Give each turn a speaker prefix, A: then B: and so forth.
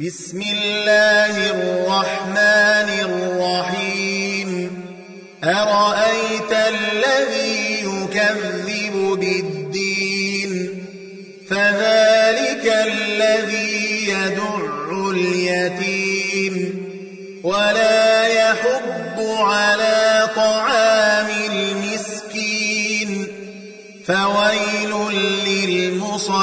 A: بسم الله الرحمن الرحيم. أرأيت الذي يكذب بالدين؟ فذلك الذي يدع اليتيم. ولا يحب على طعام المسكين. فويل للمصلين.